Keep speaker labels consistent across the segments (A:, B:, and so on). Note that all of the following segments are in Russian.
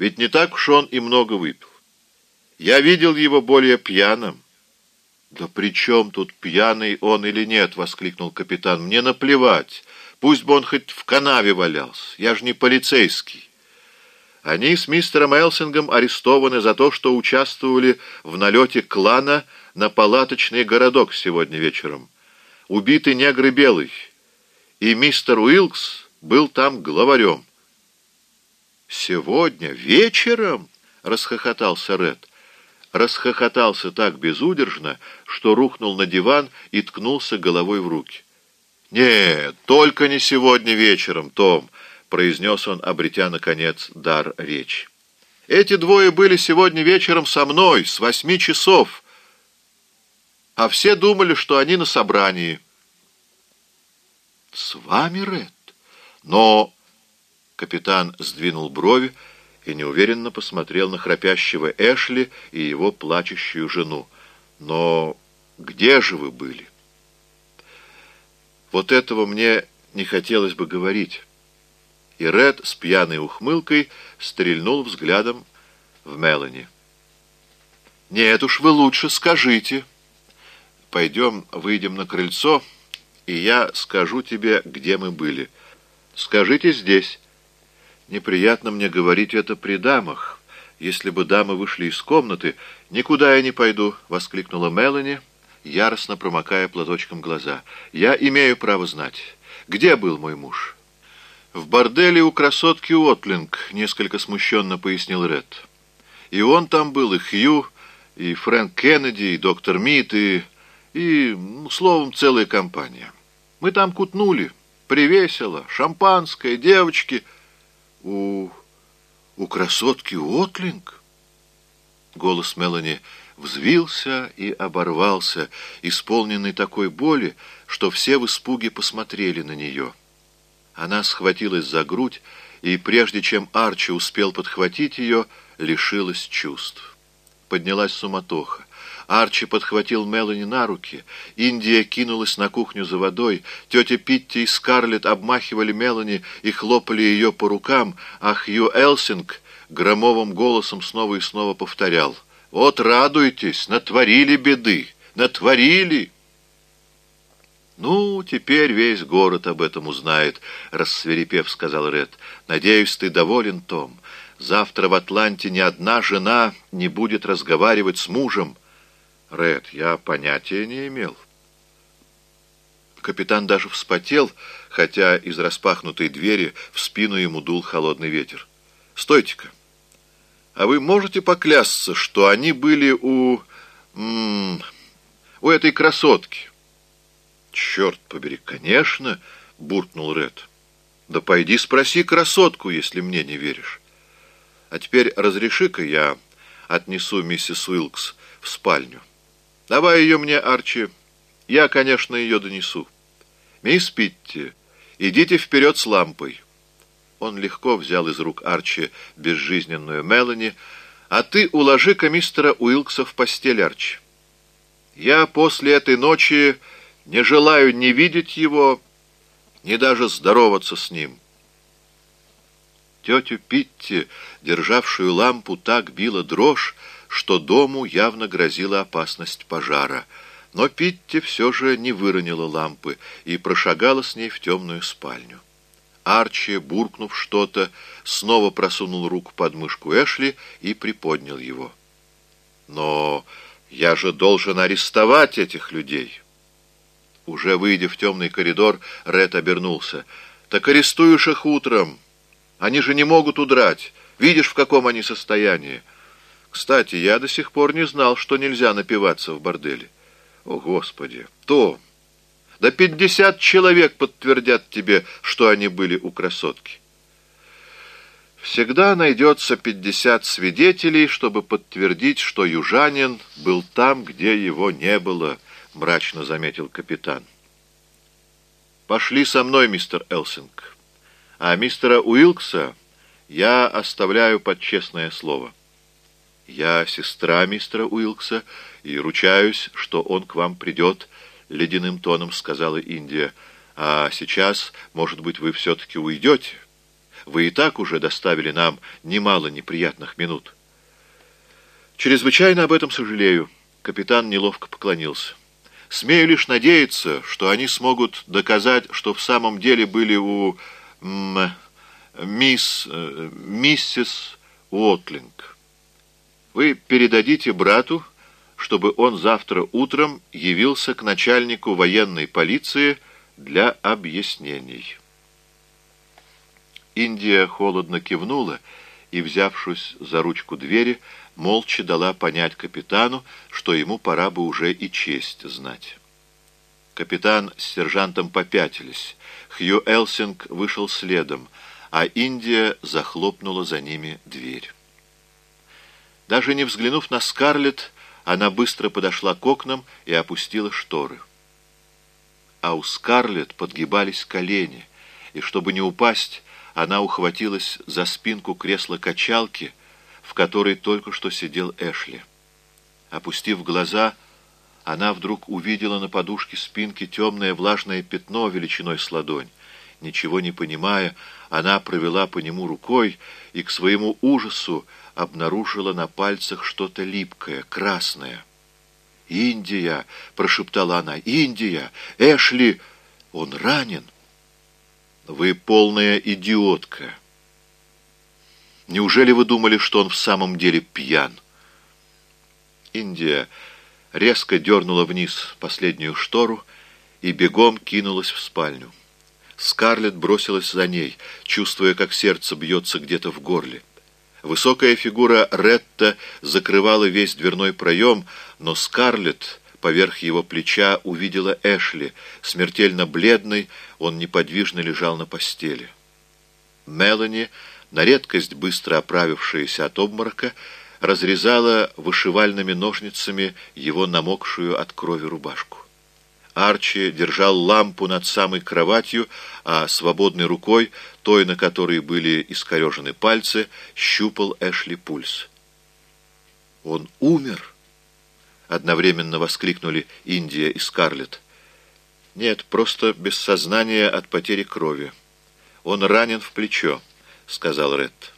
A: Ведь не так уж он и много выпил. Я видел его более пьяным. «Да при чем тут пьяный он или нет?» — воскликнул капитан. «Мне наплевать. Пусть бы он хоть в канаве валялся. Я же не полицейский». Они с мистером Элсингом арестованы за то, что участвовали в налете клана на палаточный городок сегодня вечером. Убитый негр белый. И мистер Уилкс был там главарем. «Сегодня вечером?» — расхохотался Ред расхохотался так безудержно, что рухнул на диван и ткнулся головой в руки. «Нет, только не сегодня вечером, Том», — произнес он, обретя, наконец, дар речи. «Эти двое были сегодня вечером со мной, с восьми часов, а все думали, что они на собрании». «С вами, Ред? Но...» — капитан сдвинул брови, — и неуверенно посмотрел на храпящего Эшли и его плачущую жену. «Но где же вы были?» Вот этого мне не хотелось бы говорить. И Ред с пьяной ухмылкой стрельнул взглядом в Мелани. «Нет уж, вы лучше скажите. Пойдем, выйдем на крыльцо, и я скажу тебе, где мы были. Скажите здесь». Неприятно мне говорить это при дамах. Если бы дамы вышли из комнаты, никуда я не пойду, — воскликнула Мелани, яростно промокая платочком глаза. Я имею право знать, где был мой муж. В борделе у красотки Уотлинг, — несколько смущенно пояснил Ред. И он там был, и Хью, и Фрэнк Кеннеди, и доктор Мит, и... и, ну, словом, целая компания. Мы там кутнули, привесело, шампанское, девочки — у... у красотки Отлинг? Голос Мелани взвился и оборвался, исполненный такой боли, что все в испуге посмотрели на нее. Она схватилась за грудь, и прежде чем Арчи успел подхватить ее, лишилась чувств. Поднялась суматоха. Арчи подхватил Мелани на руки. Индия кинулась на кухню за водой. Тетя Питти и Скарлетт обмахивали Мелани и хлопали ее по рукам, а Хью Элсинг громовым голосом снова и снова повторял. «Вот радуйтесь, натворили беды, натворили!» «Ну, теперь весь город об этом узнает», — рассверепев, сказал Ред. «Надеюсь, ты доволен, Том. Завтра в Атланте ни одна жена не будет разговаривать с мужем». Ред, я понятия не имел. Капитан даже вспотел, хотя из распахнутой двери в спину ему дул холодный ветер. «Стойте-ка! А вы можете поклясться, что они были у... М -м, у этой красотки?» «Черт побери, конечно!» — буркнул Ред. «Да пойди спроси красотку, если мне не веришь. А теперь разреши-ка я отнесу миссис Уилкс в спальню». Давай ее мне, Арчи. Я, конечно, ее донесу. Мисс Питти, идите вперед с лампой. Он легко взял из рук Арчи безжизненную Мелани, а ты уложи-ка мистера Уилкса в постель, Арчи. Я после этой ночи не желаю ни видеть его, ни даже здороваться с ним. Тетю Питти, державшую лампу, так била дрожь, что дому явно грозила опасность пожара. Но Питти все же не выронила лампы и прошагала с ней в темную спальню. Арчи, буркнув что-то, снова просунул руку под мышку Эшли и приподнял его. «Но я же должен арестовать этих людей!» Уже выйдя в темный коридор, Ред обернулся. «Так арестуешь их утром. Они же не могут удрать. Видишь, в каком они состоянии. Кстати, я до сих пор не знал, что нельзя напиваться в борделе. О, Господи! То! Да пятьдесят человек подтвердят тебе, что они были у красотки. Всегда найдется пятьдесят свидетелей, чтобы подтвердить, что южанин был там, где его не было, мрачно заметил капитан. Пошли со мной, мистер Элсинг. А мистера Уилкса я оставляю под честное слово. «Я сестра мистера Уилкса и ручаюсь, что он к вам придет», — ледяным тоном сказала Индия. «А сейчас, может быть, вы все-таки уйдете? Вы и так уже доставили нам немало неприятных минут. Чрезвычайно об этом сожалею. Капитан неловко поклонился. Смею лишь надеяться, что они смогут доказать, что в самом деле были у м, мисс, э, миссис Уотлинг. Вы передадите брату, чтобы он завтра утром явился к начальнику военной полиции для объяснений. Индия холодно кивнула и, взявшись за ручку двери, молча дала понять капитану, что ему пора бы уже и честь знать. Капитан с сержантом попятились. Хью Элсинг вышел следом, а Индия захлопнула за ними дверь. Даже не взглянув на Скарлетт, она быстро подошла к окнам и опустила шторы. А у Скарлетт подгибались колени, и, чтобы не упасть, она ухватилась за спинку кресла-качалки, в которой только что сидел Эшли. Опустив глаза, она вдруг увидела на подушке спинки темное влажное пятно величиной с ладонь. Ничего не понимая, она провела по нему рукой и к своему ужасу обнаружила на пальцах что-то липкое, красное. «Индия!» — прошептала она. «Индия! Эшли! Он ранен!» «Вы полная идиотка!» «Неужели вы думали, что он в самом деле пьян?» Индия резко дернула вниз последнюю штору и бегом кинулась в спальню. Скарлетт бросилась за ней, чувствуя, как сердце бьется где-то в горле. Высокая фигура Ретта закрывала весь дверной проем, но Скарлетт поверх его плеча увидела Эшли. Смертельно бледный, он неподвижно лежал на постели. Мелани, на редкость быстро оправившаяся от обморока, разрезала вышивальными ножницами его намокшую от крови рубашку. Арчи держал лампу над самой кроватью, а свободной рукой, той, на которой были искорежены пальцы, щупал Эшли пульс. «Он умер!» — одновременно воскликнули Индия и Скарлетт. «Нет, просто без сознания от потери крови. Он ранен в плечо», — сказал Ретт.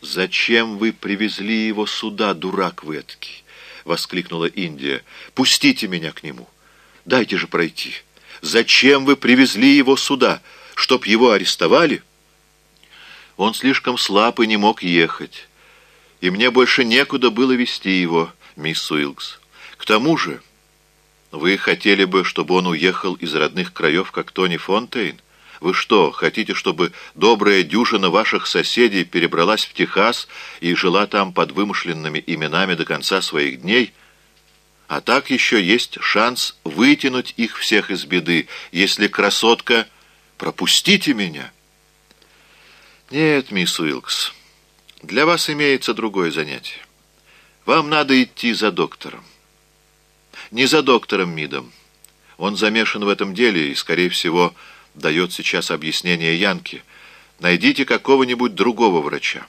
A: «Зачем вы привезли его сюда, дурак вы эткий?» — воскликнула Индия. «Пустите меня к нему. Дайте же пройти. Зачем вы привезли его сюда? Чтоб его арестовали?» Он слишком слаб и не мог ехать. И мне больше некуда было вести его, мисс Уилкс. К тому же, вы хотели бы, чтобы он уехал из родных краев, как Тони Фонтейн? Вы что, хотите, чтобы добрая дюжина ваших соседей перебралась в Техас и жила там под вымышленными именами до конца своих дней? А так еще есть шанс вытянуть их всех из беды, если красотка «пропустите меня». Нет, мисс Уилкс, для вас имеется другое занятие. Вам надо идти за доктором. Не за доктором Мидом. Он замешан в этом деле и, скорее всего, дает сейчас объяснение Янке. Найдите какого-нибудь другого врача.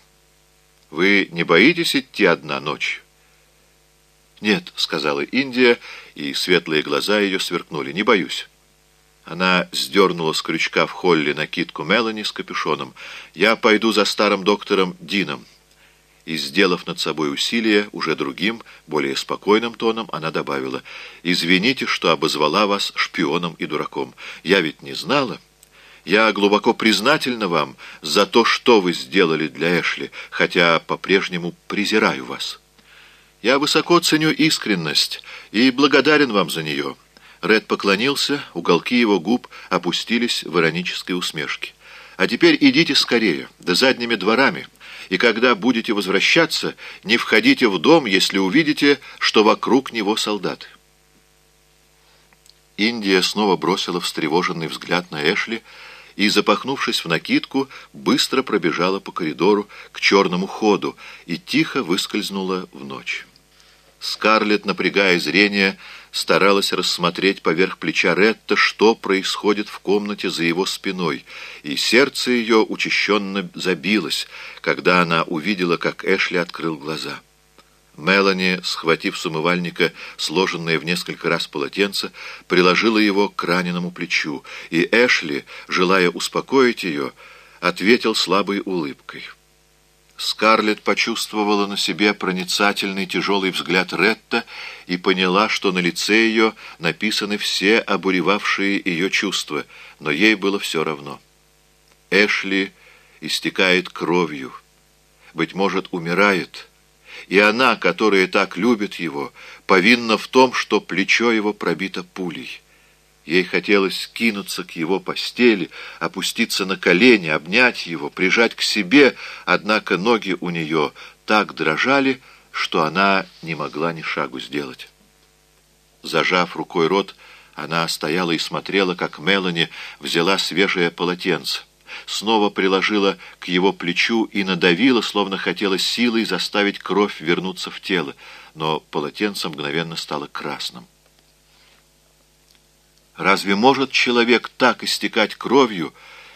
A: Вы не боитесь идти одна ночью? «Нет», — сказала Индия, и светлые глаза ее сверкнули. «Не боюсь». Она сдернула с крючка в холле накидку Мелани с капюшоном. «Я пойду за старым доктором Дином». И, сделав над собой усилие, уже другим, более спокойным тоном, она добавила, «Извините, что обозвала вас шпионом и дураком. Я ведь не знала. Я глубоко признательна вам за то, что вы сделали для Эшли, хотя по-прежнему презираю вас. Я высоко ценю искренность и благодарен вам за нее». Ред поклонился, уголки его губ опустились в иронической усмешке. «А теперь идите скорее, да задними дворами» и когда будете возвращаться, не входите в дом, если увидите, что вокруг него солдаты. Индия снова бросила встревоженный взгляд на Эшли и, запахнувшись в накидку, быстро пробежала по коридору к черному ходу и тихо выскользнула в ночь. Скарлетт, напрягая зрение, старалась рассмотреть поверх плеча Ретта, что происходит в комнате за его спиной, и сердце ее учащенно забилось, когда она увидела, как Эшли открыл глаза. Мелани, схватив с умывальника сложенное в несколько раз полотенце, приложила его к раненому плечу, и Эшли, желая успокоить ее, ответил слабой улыбкой. Скарлетт почувствовала на себе проницательный тяжелый взгляд Ретта и поняла, что на лице ее написаны все обуревавшие ее чувства, но ей было все равно. Эшли истекает кровью, быть может, умирает, и она, которая так любит его, повинна в том, что плечо его пробито пулей. Ей хотелось кинуться к его постели, опуститься на колени, обнять его, прижать к себе, однако ноги у нее так дрожали, что она не могла ни шагу сделать. Зажав рукой рот, она стояла и смотрела, как Мелани взяла свежее полотенце, снова приложила к его плечу и надавила, словно хотела силой заставить кровь вернуться в тело, но полотенце мгновенно стало красным. Разве может человек так истекать кровью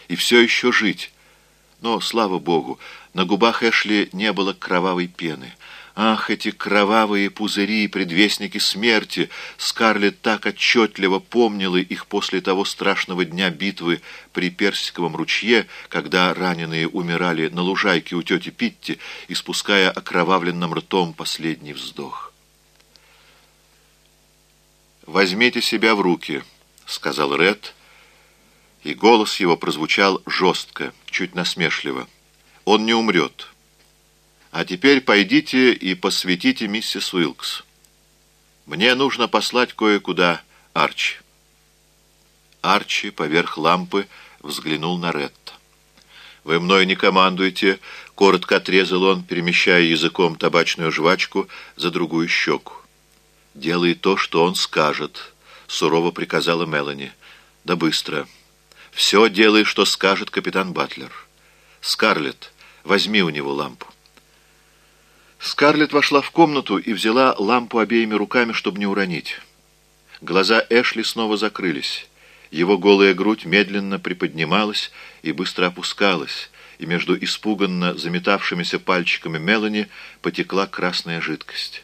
A: и все еще жить? Но, слава богу, на губах Эшли не было кровавой пены. Ах, эти кровавые пузыри и предвестники смерти! Скарлетт так отчетливо помнила их после того страшного дня битвы при Персиковом ручье, когда раненые умирали на лужайке у тети Питти, испуская окровавленным ртом последний вздох. «Возьмите себя в руки», — сказал Ред, и голос его прозвучал жестко, чуть насмешливо. «Он не умрет. А теперь пойдите и посвятите миссис Уилкс. Мне нужно послать кое-куда Арчи». Арчи поверх лампы взглянул на Ретта. «Вы мной не командуете», — коротко отрезал он, перемещая языком табачную жвачку за другую щеку. «Делай то, что он скажет», — сурово приказала Мелани. «Да быстро. Все делай, что скажет капитан Батлер. Скарлетт, возьми у него лампу». Скарлетт вошла в комнату и взяла лампу обеими руками, чтобы не уронить. Глаза Эшли снова закрылись. Его голая грудь медленно приподнималась и быстро опускалась, и между испуганно заметавшимися пальчиками Мелани потекла красная жидкость.